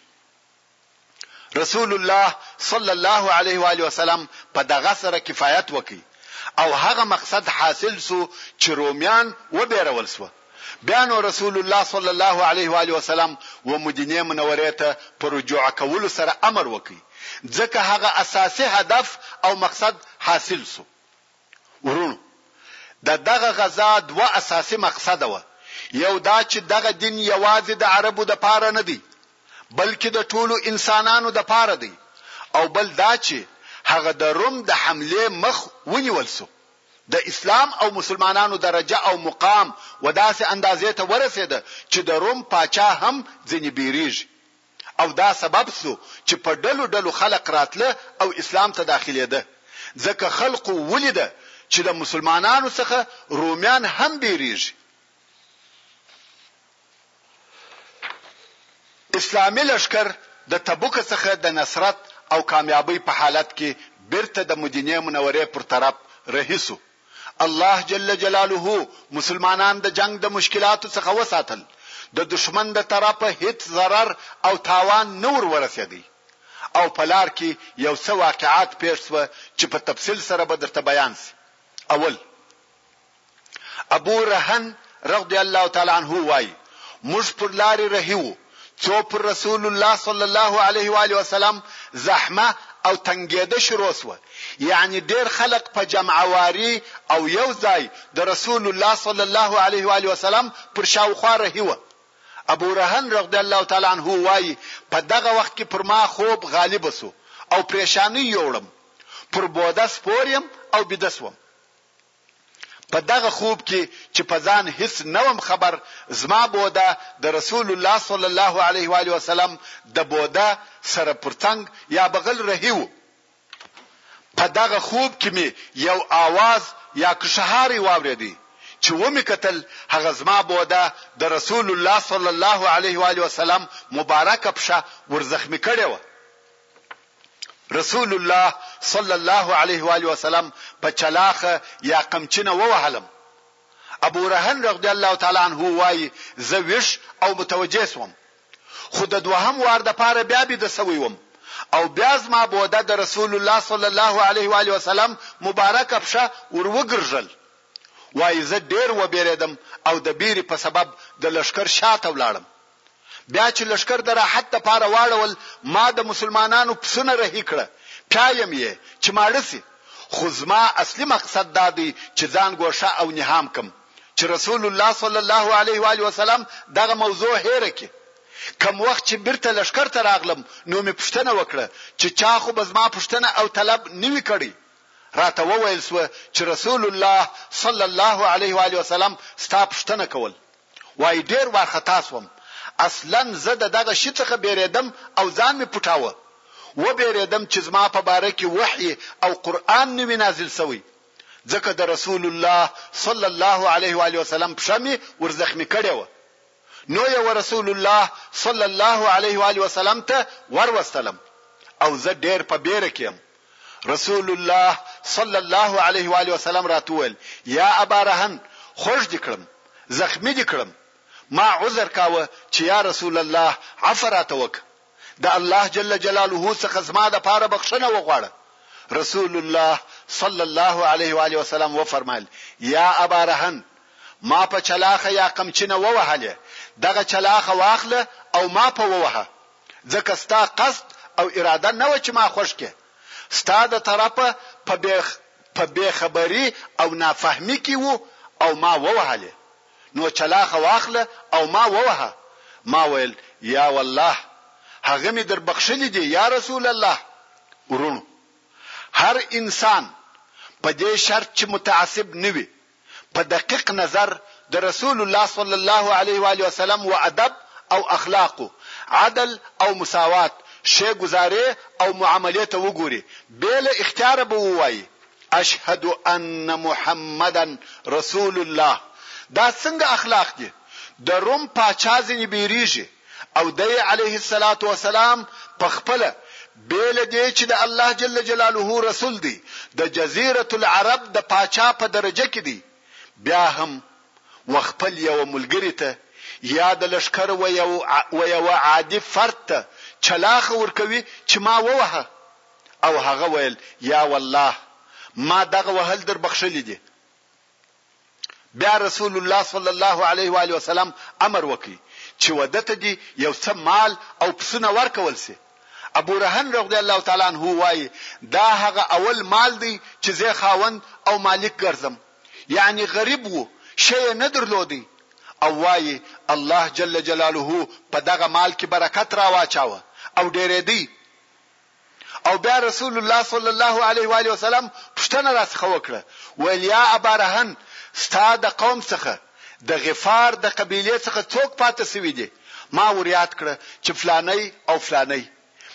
رسول الله صلی الله علیه و آله وسلم په دغه سره کفایت وکړ او هغه مقصد حاصل شو چې رومیان وبېرول شول. بیا نو رسول الله صلی الله علیه و آله وسلم و مدینې منورې ته په رجوع کولو سره امر وکړ، ځکه هغه اساسي هدف او مقصد حاصل شو. وروڼو! د دغه غزا دوه اساسي مقصده وه، یو دا چې دغه دین یوازې د عربو د پاره نه دی، بلکې د ټولو انسانانو د پاره دی او بل دا چې هغه د روم د حملې مخ ونیول شو. د اسلام او مسلمانانو درجه او مقام و داسې اندازې ته ورسېده چې د روم پاچا هم ځنې بېرېږي او دا سبب شو چې په ډلو ډلو خلق راتله او اسلام ته داخلېده ځکه خلقو وليده چې د مسلمانانو څخه روميان هم بېرېږي. اسلامي لښکر د تبوک څخه د نصرت او کامیابۍ په حالت کې بیرته د مدینې منورې پر طرف رهي شو. الله جل جلاله مسلمانان د جنګ د مشکلاتو څخه وساتل، د دښمن د طرفه هیڅ ضرر او تاوان نه ور ورسیدی. او په لار کې یو څه واقعات پیښ شوه چې په تفصیل سره به درته بیان شي. اول. ابو رهن رضی الله تعالی عنه وايي، موږ پر لارې رهي وو، څو پر رسول الله صلی الله علیه و آله وسلم زحمه او تنګېده شروع شوه، یعنې ډېر خلق په جمعه واري او یو ځای د رسول الله صلی الله علیه و آله وسلم پر شاوخوا رهي وه. ابو رهن رضی الله تعالی عنه وايي، په دغه وخت کې پر ما خوب غالب شو او پرېشانۍ یوړم، پر بوده سپور یم او بیده شوم. په دغه خوب کې چې په ځان هیڅ نه وم خبر زما بوده د رسول الله صلی الله علیه و آله وسلم د بوده سره پر څنګ یا بغل رهي وو په دغه خوب کې مې یو آواز یا کشهاری واورېدی چې ومې کتل هغه زما بوده د رسول الله صلی الله علیه و علیه وسلم مبارک پښه ورزخمی کړې و رسول الله صلی الله علیه و آله وسلم په چلاخه یا قمچینه ووهلم ابو رهن رضی الله تعالی عنه وای زه ویش او متوجه سوم خو د دوهم وار د پاره بیا بي د سوي وم او بیا زما بوده د رسول الله صلی الله علیه و علیه وسلم مبارک افشه ور وګرځل وای زه ډیر وبېریدم او د بیرې په سبب د لشکر شاته ولاړم بیا چې لښکر د راحت د پاره واړول، ما د مسلمانانو پسونه رهي کړه، پیایم یې چې ماړه شي، خو زما اصلي مقصد دا دی چې ځان ګوښه او نهام کړم، چې رسول الله صلی الله علیه و آله وسلم دغه موضوع هېره کړي. کوم وخت چې بیرته لښکر ته راغلم، نو مې پوښتنه وکړه چې چا خو به زما پوښتنه او طلب نه وي کړی؟ راته وویل شوه چې رسول الله صلی الله علیه و آله وسلم ستا پوښتنه کول. وايي ډېر وارخطا شوم، اصلاً زه د دغه شي څخه بېرېدم او ځان مې پټاوه، وبېرېدم چې زما په باره کې وحي او قرآن نه وي نازل شوی، ځکه د رسول الله صلی الله علیه وآله وسلم پښه مې ور زخمي کړې وه، نو یې و رسول الله صلی الله علیه وآله وسلم ته وروستلم او زه ډېر په بېره کې یم. رسول الله صلی الله علیه و آله وسلم راته وویل یا ابا رهن خوږ دې کړم زخمي دې کړم ما عذر کاوه چې یا رسول الله عفو راته وکړه د الله جل جلاله څخه زما د پاره بخښنه وغواړه رسول الله صلی الله علیه و آله وسلم و فرمایل یا ابا رهن ما په چلاخه یا قمچنه ووهله دغه چلاخه واخله او ما په ووهه ځکه ستا قصد او اراده نه وه چې ما خوښ کړې، ستا د طرفه په بې په بې خبري او نافهمي کې وو او ما ووهلې، نو چلاخه واخله او ما ووهه، ما ویل، یا والله! هغه مې در بخښلي دي یا رسول الله! وروڼو! هر انسان په دې شرط چې متعصب نه وي په دقیق نظر د رسول الله صلی الله علیه و آله وسلم و ادب او اخلاقو، عدل او مساوات، ښې ګذارې او معاملې ته وګوري، بې له اختیاره به ووایي، اشهد ان محمدا رسول الله! دا څنګه اخلاق دي؟ د روم پاچا ځینې بیریږي. او دی عليه الصلاة والسلام په خپله بې له دې چې د الله جل جلاله رسول دی د جزيرة العرب د پاچا په درجه کې دی بيا هم و خپل يوه ملګري ته يا د لښکر و يوه عادي فرد ته چلاخه ورکوي چې ما ووهه او هغه ويل يا والله ما دغه وهل در بخښلي دي بیا رسول الله صلی الله علیه و آله وسلم امر وکړي چې وده ته دي یو څه مال او پسونه ورکول سي ابو رهن رضی الله تعالی عنہ وایي دا هغه اول مال دی چې زه خاوند او مالک ګرځم یعنی غریب وو شی نه درلودي او وایي الله جل جلاله په دغه مال کې برکت راواچاوه او ډېرې دی او بیا رسول الله صلی الله علیه و آله وسلم پوښتنه راڅخه وکړه ویل یا ابا رهن ستا د قوم څخه د غفار د قبیلې څخه څوک پاته شوي دي ما وریاد کړه چې فلانی او فلانی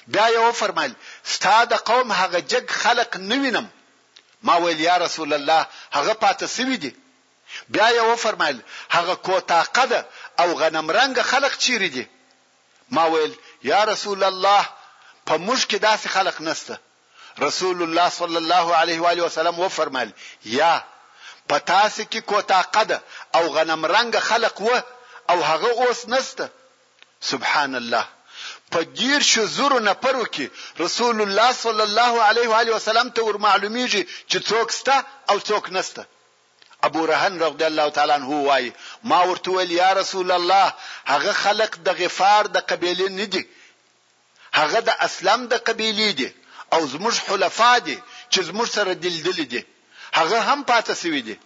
بیا یې وفرمایل ستا د قوم هغه جګ خلق نه وینم ما ویل یا رسول الله هغه پاته شوي دي بیا یې وفرمایل هغه کوتاقه ده او غنم رنګ خلق چیرې دي ما ویل یا رسول الله په موږ کې داسې خلق نشته رسول الله صلی الله علیه و آله وسلم وفرمایل یا په تاسو کې کوتا قد او غنم رنګ خلق و او هغه اوس نشته سبحان الله په دیر شو زورو نفرو کې رسول الله صلی الله علیه و علیه وسلم ته ور معلومیږي چې څوک سته او څوک نسته ابو رهن رضی الله تعالی عنه وايي، ما ورته وویل، یا رسول الله! هغه خلک د غفار د قبیلې نه دي، هغه د اسلم د قبیلې دي او زموږ حلفاء دي چې زموږ سره دې لیدلي دي، هغه هم پاتې شوي دي.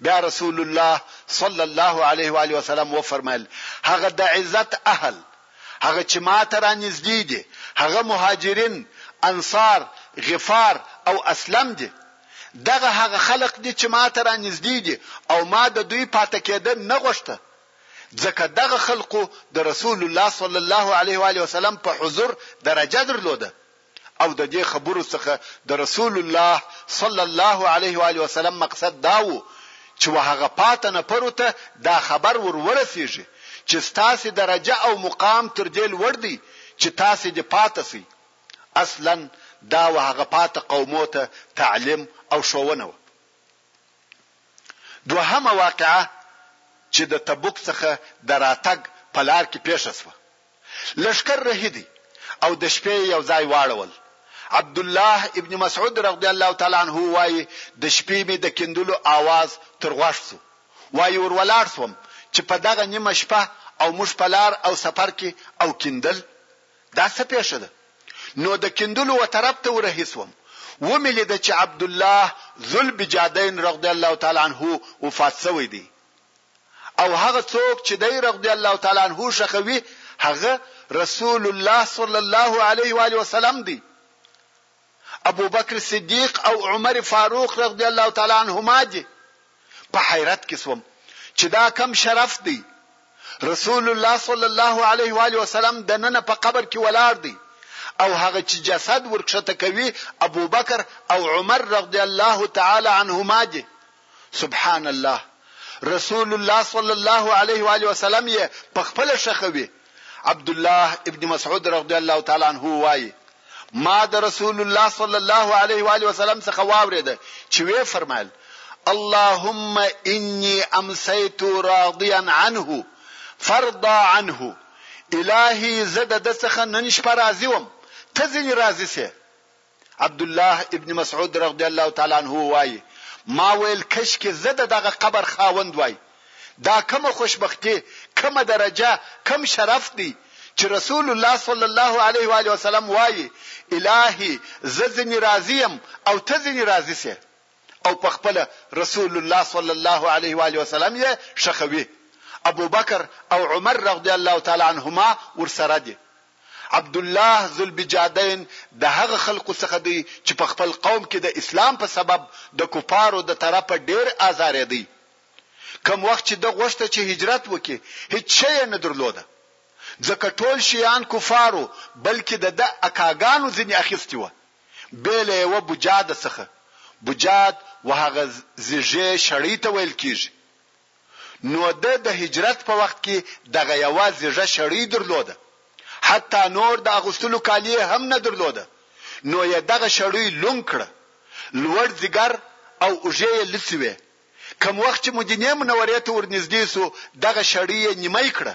بیا رسول الله صلی الله علیه و آله وسلم وفرمایل، هغه د عزت اهل، هغه چې ما ته رانږدې دي، هغه مهاجرین، انصار، غفار او اسلم دي. دغه هغه خلق دي چې ماته را نږدې دي او ما د دوی پاته کېدل نه غوښته، ځکه دغه خلقو د رسول الله صلی الله علیه وآله وسلم په حضور درجه درلوده او د دې خبرو څخه د رسول الله صلی الله علیه وآله وسلم مقصد دا وو چې و هغه پاته نفرو ته دا خبر ور ورسېږي چې ستاسې درجه او مقام تر دې لوړ دی چې تاسې دې پاته سئ، اصلا دا و هغه پاته قومو ته تعلیم او ښوونه وه. دوهمه واقعه چی د تبوک څخه د راتګ په لار کی پیښه شوه. لښکر رهیدی او د شپې یې یو ځای واړول. عبدالله ابن مسعود رغدی الله تعالی عنه وایی د شپی می د کیندلو آواز تر غوږ شو. وایی ور ولاړ شوم چی په دغه نیمه شپه او موږ په لار او سفر کی او کیندل دا څه پېښه ده؟ نو د کیندلو و طرف ته ورهي شوم، ومې لیده چې عبدالله ذوالبجادین رضی الله تعالی عنه وفات شوی دی او هغه څوک چې دی رضی الله تعالی عنه ښخوي هغه رسول الله صلی الله علیه و آله وسلم دی. ابوبکر صدیق او عمر فاروق رضی الله تعالی عنهما دي په حیرت کې سوم چې دا کم شرف دی رسول الله صلی الله علیه و علیه وسلم د نن په قبر کې ولاړ دی او هغه چې جسد ورکښته کوي ابوبکر او عمر رضی الله تعالی عنهما دي سبحان الله رسول الله صلی الله علیه و آله وسلم یې په خپل شخوي عبد الله ابن مسعود رضی الله تعالی عنہ وایي ما د رسول الله صلی الله علیه و آله وسلم څخه واورید چې وی فرمایل اللهم انی امسیت راضیا عنه فرضا عنه الهي زده د څخه نن شپه راضي وم ته ځنی راضي سه عبد الله ابن مسعود رضی الله تعالی عنه وایي ما ویل کش کې زه د دغه قبر خاوند وای دا کومه خوشبختی کومه درجه کوم شرف دی چې رسول الله صلی الله علیه و علیه وسلم وایي الهی زه ځنی راضی يم او ته ځنی راضی سې او په خپل رسول الله صلی الله علیه و علیه وسلم یې شخوي ابو بکر او عمر رضی الله تعالی عنهما ورسره دي عبدالله ذوالبجادین د هغه خلکو څخه دی چې په خپل قوم کې د اسلام په سبب د کفارو د طرفه ډېر آزارېدی. کوم وخت چې ده غوښته چې هجرت وکړي، هېڅ شی یې نه درلوده، ځکه ټول شیان کفارو بلکې د ده اکاګانو ځینې اخیستي وه، بې له یوه بجاده څخه، بجاد وهغه زیږې شړۍ ته ویل کېږي، نو ده د هجرت په وخت کي دغه يوه زيږه شړۍ درلوده حتی نور د اغوستلو کالي يې هم نه درلوده نو يې دغه شړۍ لونګ کړه لوړ ځيګر او اوږې يې لڅي وې کوم وخت چي مدينې منورې ته ورنزدې سو دغه شړۍ يې نيمۍ کړه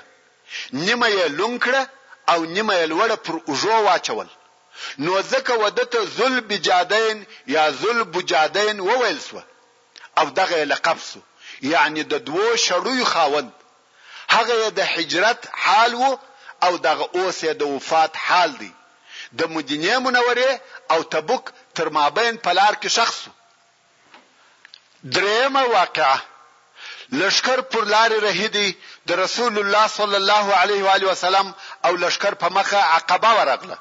نيمه يې لونګ کړه او نيمه يې لوړه پر اوږو واچول نو ځکه وده ته ذو البجادين يا ذو البجادين وويل سوه او دغه یې لقب سو، یعنی د دوو شړیو خاوند، هغه یې د هجرت حال وو او دغه اوس یې د وفات حال دی، د مدینې منورې او تبوک تر مابین په لار کي ښخ سو. درېیمه واقعه، لښکر پر لاري رهي دی، د رسول الله صلی الله علیه وآله وسلم او لښکر په مخه عقبه ورغله،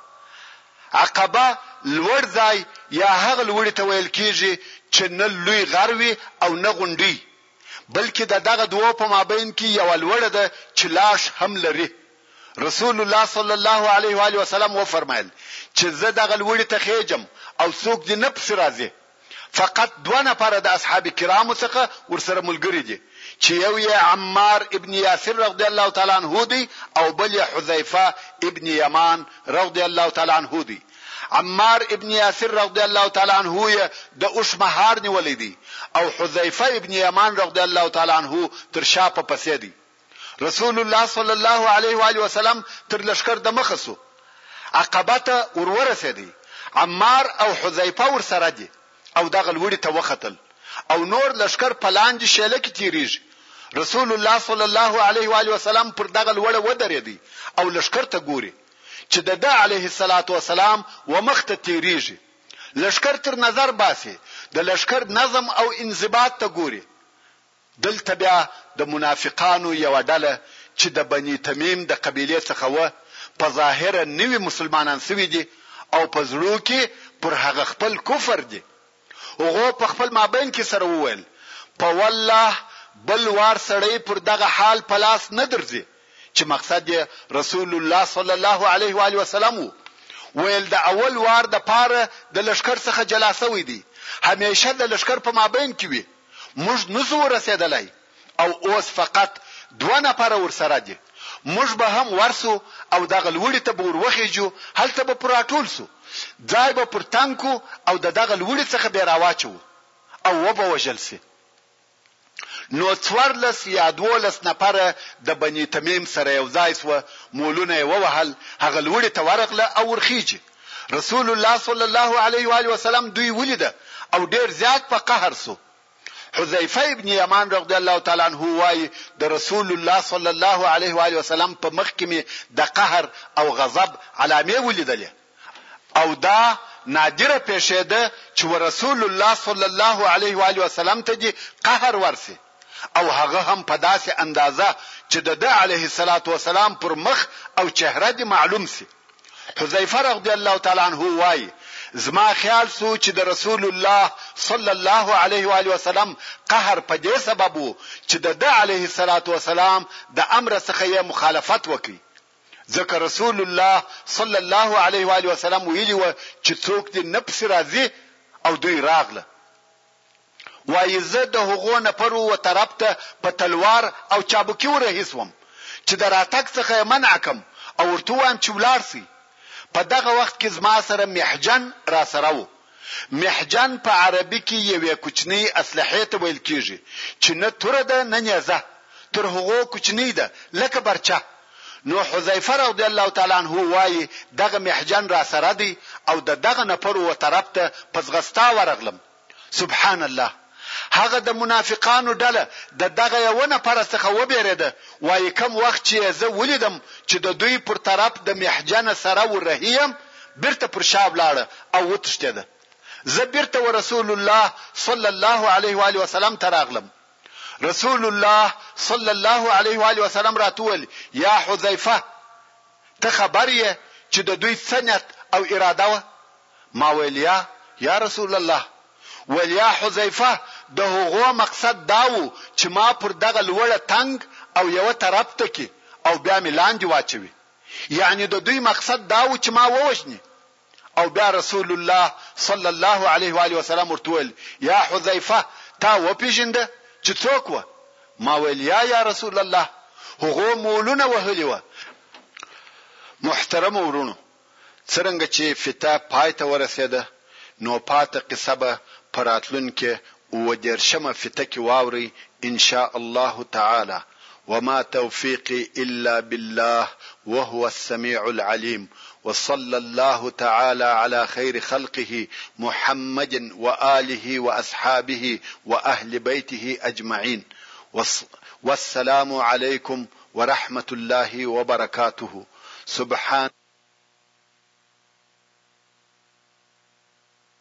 عقبه، لوړ ځای یا هغه لوړي ته ویل کیږي چې نه لوی غر وي او نه غونډۍ، بلکې د دغه دوو په مابین کې یوه لوړه ده چې لاښ هم لري. رسول الله صلی الله علیه وآله وسلم وفرمایل چې زه دغه لوړي ته خېژم او څوک دې نه پسې راځي. فقط دوه نفره د اصحاب کرامو څخه ورسره ملګري دي چي یو یې عمار ابن یاسر رضی الله تعالی عنه دی او بل یې حذیفه ابن یمان رضی الله تعالی عنه دی عمار ابن یاسر رضی الله تعالی عنه یې د اوښ مهار نیولې دي او حذیفه ابن یمان رضی الله تعالی عنه تر شا په پسې دی رسول الله صلی الله علیه و آله وسلم تر لشکر د مخه سو عقبه ته ور ورسېدی عمار او حذیفه ور سره دي او دغه لوړي ته وختل او نور لشکر په لاندې شېله کې تیریږي رسول الله صلی الله علیه و آله وسلم پر دغه لوړه ودرېدی او لشکر ته ګوري چې د ده علیه الصلاۃ والسلام ومخته تیریږي لشکر تر نظر باسي د لشکر نظم او انضباط ته ګوري دلته بیا د منافقانو یوه ډله چې د بني تمیم د قبیلې څخه وه، په ظاهره نوي مسلمانان شوي دي او په زړو کې پر هغه خپل کفر دي. هغو په خپل مابین کې سره وویل، په والله بل وار سړی پر دغه حال په لاس نه درځي، چې مقصد یې رسول الله صلی الله علیه وآله وسلم وو، ویل د اول وار د پاره د لښکر څخه جلا شوی دی، همیشه د لښکر په مابین کې وي. موږ نه شو رسېدلای او اوس فقط دوه نفره ورسره دي، موږ به هم ورشو او دغه لوړي ته به وروخېژو، هلته به پراټول شو، ځای به پر تنګ کړو او د دغه لوړي څخه بې راواچوو او وبه وژل شي. نو څوارلس یا دوولس نفره د بني تمیم سره یوځای شوه، مولونه یې ووهل، هغه لوړي ته ورغله او ورخېژي. رسول الله صلی الله علیه و آله وسلم دوی ولید او ډیر زیات په قهر سو حذیفه ابن یمان رضی الله تعالی عنہ وایي د رسول الله صلی الله علیه و آله وسلم په مخ کې می د قهر او غضب علامه ولیدلې او دا نادره پیښه ده چې رسول الله صلی الله علیه و آله وسلم ته دی قهر ورسي او هغه هم په داسې اندازه چې د ده عليه الصلاة والسلام پر مخ او چهره دې معلوم شي. حذيفه رضي الله تعالی عنه وايي، زما خيال شو چې د رسول الله صلی الله عليه وآله وسلم قهر په دې سبب و چې د ده عليه الصلاة والسلام د امر څخه يې مخالفت وکړ، ځکه رسول الله صلی الله عليه وآله وسلم ويلي و چې څوک دې نه پسې راځي او دوی راغله. وايي، زه د هغو نفرو و طرف ته په تلوار او چابکي ورهي شوم چې د راتګ څخه يې منع کړم او ورته ووايم چې ولاړ شئ. په دغه وخت کې زما سره محجن راسره وو. محجن په عربي کې يوې کوچنۍ اسلحې ته ويل کېږي چې نه توره ده نه نېزه، تر هغو کوچنۍ ده لکه برچه. نو حذیفه رضی الله تعالی عنه وایي، دغه محجن راسره دی او د دغه نفرو و طرف ته په ځغستا ورغلم. سبحان الله! هغه د منافقانو ډله د دغه یوه نفره څخه وبېرېده، وایي کوم وخت چې یې زه ولیدم چې د دوی پر طرف د محجن سره ور رهي یم، بېرته پر شا ولاړه او وتښتېده. زه بېرته ورسول الله صلی الله علیه وآله وسلم ته راغلم. رسول الله صلی الله علیه و آله وسلم راته وویل یا حذیفه ته خبر یې چې د دوی څه نیت او اراده وه ما ویل یا یا رسول الله ویل یا حذیفه د هغو مقصد دا و چې ما پر دغه لوړه تنګ او یو طرف ته کې او بیا مې لاندې واچوي یعنی د دوی مقصد دا و چې ما ووژني او بیا رسول الله صلی الله علیه و آله وسلم ورته وویل یا حذیفه تا وپیژنده چې څوک و ما ویل یا یا رسول الله هغو مولونه وهلی و محترم ورونو څرنګه چې فتا پای ته ورسېده نو پاته قصه به پراتلون کې و درشمه فته واوري ان شاء الله تعالی وما توفيقي الا بالله وهو السميع العليم وصلى الله تعالى على خير خلقه محمد واله واصحابه واهل بيته اجمعين والسلام عليكم ورحمه الله وبركاته سبحان